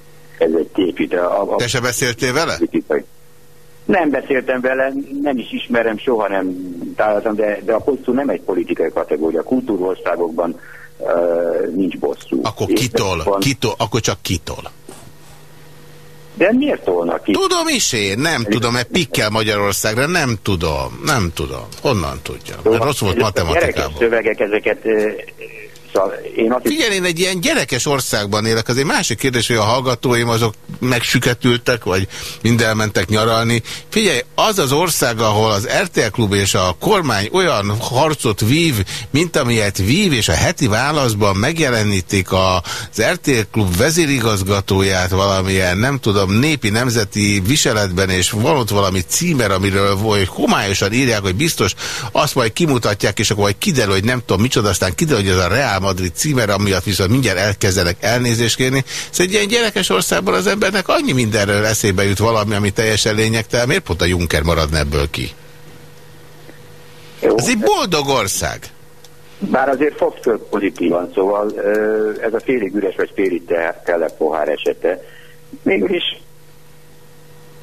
ez egy képít. A, a, Te se beszéltél vele? Nem beszéltem vele, nem is ismerem, soha nem találtam, de, de a bosszú nem egy politikai kategória. Kultúrországokban uh, nincs bosszú. Akkor kitol, van... kitol, akkor csak kitol. De miért tolnak ki? Tudom is én, nem tudom, mert pikkel Magyarországra, nem tudom, nem tudom. Honnan tudja? Mert rossz volt matematikában. szövegek, ezeket Szóval én azt Figyelj, én egy ilyen gyerekes országban élek, azért másik kérdés, hogy a hallgatóim azok megsüketültek, vagy mind elmentek nyaralni. Figyelj, az az ország, ahol az RTL Klub és a kormány olyan harcot vív, mint amilyet vív, és a heti válaszban megjelenítik az RTL Klub vezérigazgatóját valamilyen, nem tudom, népi nemzeti viseletben, és van ott valami címer, amiről vagy homályosan írják, hogy biztos azt majd kimutatják, és akkor majd kiderül, hogy nem tudom micsoda, aztán kiderül, hogy ez a Real Madrid címer, amiatt viszont mindjárt elkezdenek elnézést kérni. Szóval egy ilyen gyerekes országban az embernek annyi mindenről eszébe jut valami, ami teljesen lényegtelen. Miért pont a Juncker maradna ebből ki? Jó. Ez egy boldog ország. Bár azért fogsz föl pozitívan, szóval ez a félig üres vagy félig tele pohár esete. Mégis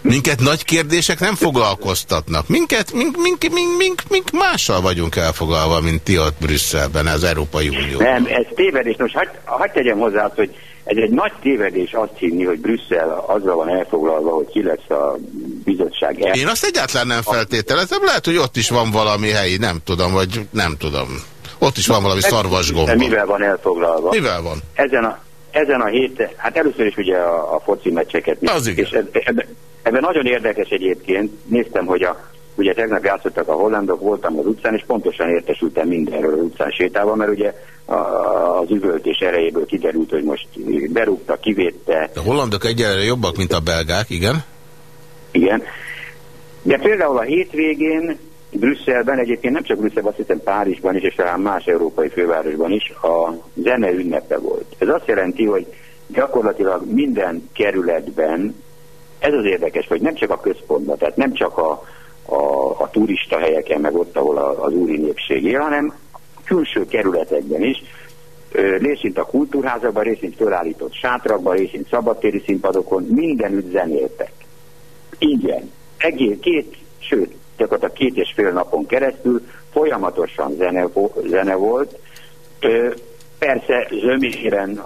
Minket nagy kérdések nem foglalkoztatnak. Minket, mink, mink, mink, mink, mink mással vagyunk elfogalva, mint ti ott Brüsszelben, az Európai Unió. Nem, ez tévedés. Most hagyd hagy tegyem hozzá azt, hogy ez egy nagy tévedés azt hinni, hogy Brüsszel azzal van elfoglalva, hogy ki lesz a bizottság el. Én azt egyáltalán nem feltételezem. Lehet, hogy ott is van valami helyi, nem tudom, vagy nem tudom. Ott is van valami szarvasgomba. Mivel van elfoglalva? Mivel van? Ezen a, ezen a héten, hát először is ugye a, a foci meccseket. Az. És ebben, Ebben nagyon érdekes egyébként, néztem, hogy a, ugye tegnap játszottak a hollandok, voltam az utcán, és pontosan értesültem mindenről az utcán sétával, mert ugye a, az üvöltés erejéből kiderült, hogy most berúgta, kivédte. A hollandok egyelőre jobbak, mint a belgák, igen? Igen. De például a hétvégén Brüsszelben, egyébként nem csak Brüsszelben, azt hiszem Párizsban is, és talán más európai fővárosban is a zene ünnepe volt. Ez azt jelenti, hogy gyakorlatilag minden kerületben ez az érdekes, hogy nem csak a központban, tehát nem csak a, a, a turista helyeken, meg ott, ahol az úri népség él, hanem külső kerületekben is, részint a kultúrházakban, részint fölállított sátrakban, részint szabadtéri színpadokon, mindenütt zenéltek. Ingyen. Egész, két, sőt, gyakorlatilag két és fél napon keresztül folyamatosan zene, zene volt. Persze zöméren,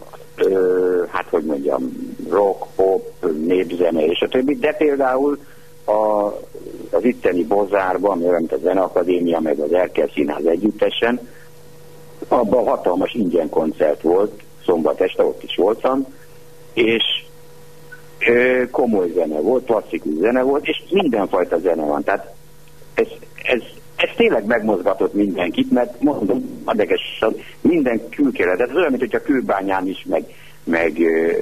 hát hogy mondjam, rock, pop, népzene és a többi, de például a, az itteni Bozárban, mint a Zeneakadémia, meg az Erkel Színház együttesen, abban hatalmas ingyen koncert volt, szombat este ott is voltam, és ö, komoly zene volt, klasszikus zene volt, és mindenfajta zene van. Tehát ez, ez, ez tényleg megmozgatott mindenkit, mert mondom, adekes, minden külkelet, ez olyan, mint hogyha kőbányán is, meg, meg ö,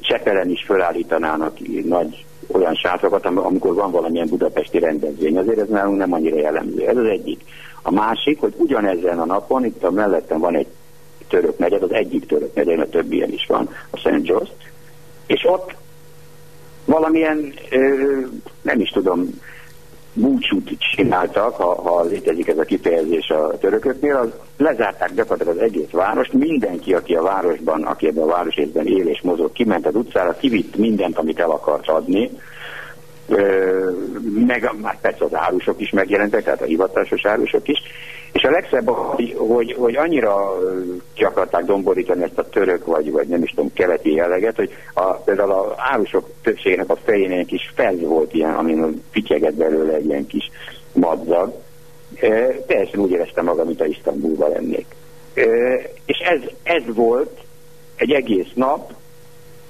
Csepelen is felállítanának nagy olyan sátrakat, amikor van valamilyen budapesti rendezvény. Azért ez nálunk nem annyira jellemző. Ez az egyik. A másik, hogy ugyanezen a napon, itt a mellettem van egy török negyed, az egyik török negyed, a többi ilyen is van, a St. Jost, és ott valamilyen, ö, nem is tudom, búcsút csináltak, ha, ha létezik ez a kifejezés a törököknél, az lezárták gyakorlatilag az egész várost, mindenki, aki a városban, aki ebben a városrészben él és mozog, kiment az utcára, kivitt mindent, amit el akart adni, meg már persze az árusok is megjelentek, tehát a hivatásos árusok is, és a legszebb, hogy, hogy, hogy annyira ki akarták domborítani ezt a török, vagy, vagy nem is tudom, keleti jelleget, hogy a, például az árusok többségének a fején egy kis fez volt ilyen, amin pityeget belőle egy ilyen kis madzag. E, teljesen úgy éreztem magam, mint a Isztambulban lennék. E, és ez, ez volt egy egész nap,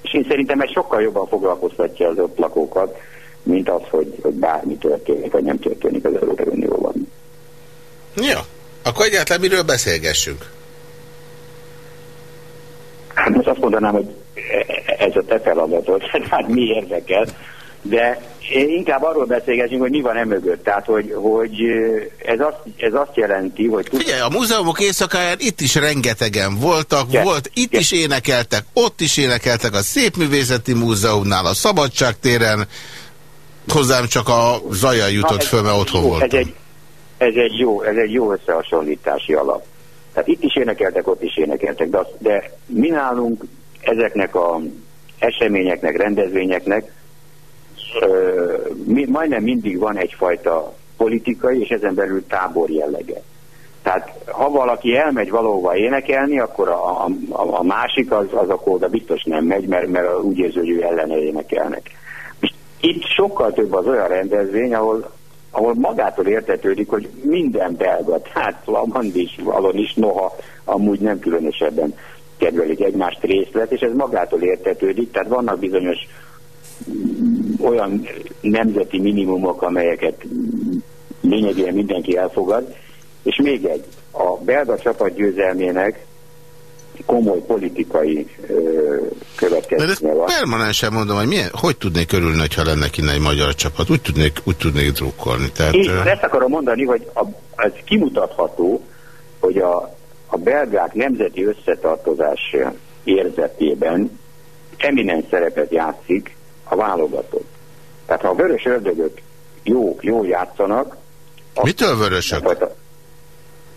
és én szerintem ez sokkal jobban foglalkoztatja az ott lakókat, mint az, hogy, hogy bármi történik, vagy nem történik az Európai Unióban. Ja, akkor egyáltalán miről beszélgessünk? Hát most azt mondanám, hogy ez a te feladatod, hát mi érdekel, de inkább arról beszélgessünk, hogy mi van emögött. Tehát, hogy, hogy ez, azt, ez azt jelenti, hogy... Figyelj, a múzeumok éjszakáján itt is rengetegen voltak, yes. volt, itt yes. is énekeltek, ott is énekeltek a Szépművészeti Múzeumnál, a Szabadságtéren, hozzám csak a zaja jutott föl, mert otthon jó, voltam. Ez egy, ez egy, jó, ez egy jó összehasonlítási alap. Tehát itt is énekeltek, ott is énekeltek, de, az, de mi nálunk ezeknek a eseményeknek, rendezvényeknek ö, mi, majdnem mindig van egyfajta politikai és ezen belül tábor jellege. Tehát ha valaki elmegy valahova énekelni, akkor a, a, a másik az, az akkor oda biztos nem megy, mert, mert úgy érzi, hogy ő ellene énekelnek. Itt sokkal több az olyan rendezvény, ahol, ahol magától értetődik, hogy minden belga, tehát Flamand is, Valon is, noha amúgy nem különösebben kedvelik egymást részlet, és ez magától értetődik, tehát vannak bizonyos olyan nemzeti minimumok, amelyeket lényegében mindenki elfogad, és még egy, a belga csapat győzelmének komoly politikai következménye van. Permanensen mondom, hogy milyen, hogy tudnék örülni, ha lenne innen egy magyar csapat? Úgy tudnék, úgy tudnék drukkolni. Tehát, Én uh... ezt akarom mondani, hogy a, ez kimutatható, hogy a, a belgák nemzeti összetartozás érzetében eminens szerepet játszik a válogatott. Tehát ha a vörös ördögök jó, jó játszanak... Mitől vörösök? A,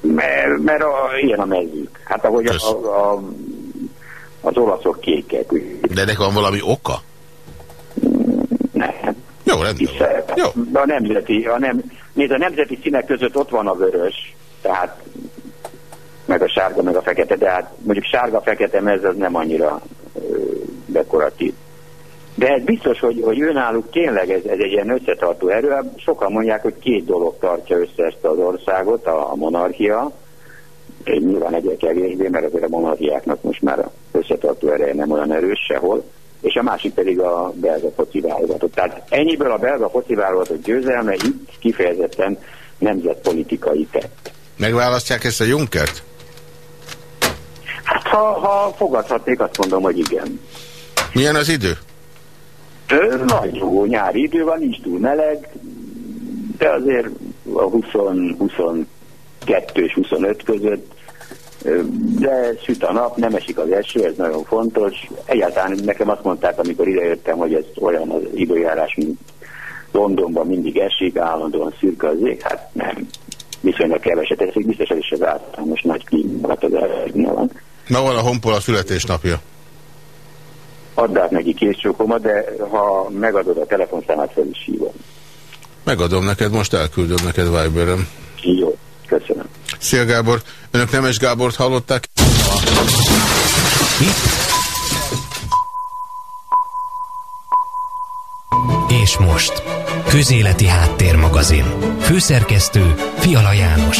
mert, mert a, ilyen a mezők. Hát ahogy a, a, a, az olaszok kékek. De ennek van valami oka? Nem. Jó, rendben Jó. De a nemzeti, a nem, nézd, a nemzeti színek között ott van a vörös, tehát meg a sárga, meg a fekete, de hát mondjuk sárga-fekete mez az nem annyira ö, dekoratív. De ez biztos, hogy, hogy önálluk tényleg ez, ez egy ilyen összetartó erő. Hát sokan mondják, hogy két dolog tartja össze ezt az országot, a, a monarchia, nyilván egyre kevésbé, mert azért a monarchiáknak most már összetartó ereje nem olyan erős sehol, és a másik pedig a belga foci válogatott. Tehát ennyiből a belga foci válogatott győzelme itt kifejezetten nemzetpolitikai tett. Megválasztják ezt a Junkert? Hát ha, ha fogadhatnék, azt mondom, hogy igen. Milyen az idő? Nagy jó nyári idő van, nincs túl meleg, de azért a 20, 22 és 25 között, de süt a nap, nem esik az eső, ez nagyon fontos. Egyáltalán nekem azt mondták, amikor idejöttem, hogy ez olyan az időjárás, mint Londonban mindig esik, állandóan szürke az ég, hát nem. Viszonylag keveset eszik, biztos is az általános nagy klímaváltozásnál van. Ma van a Honpola születésnapja. Add át neki készcsókomat, de ha megadod a telefonszámát, fel is hívom. Megadom neked, most elküldöm neked Viberem. Jó, köszönöm. Szia Gábor, önök Nemes Gábort hallották? És most, Közéleti Háttérmagazin. Főszerkesztő Fiala János.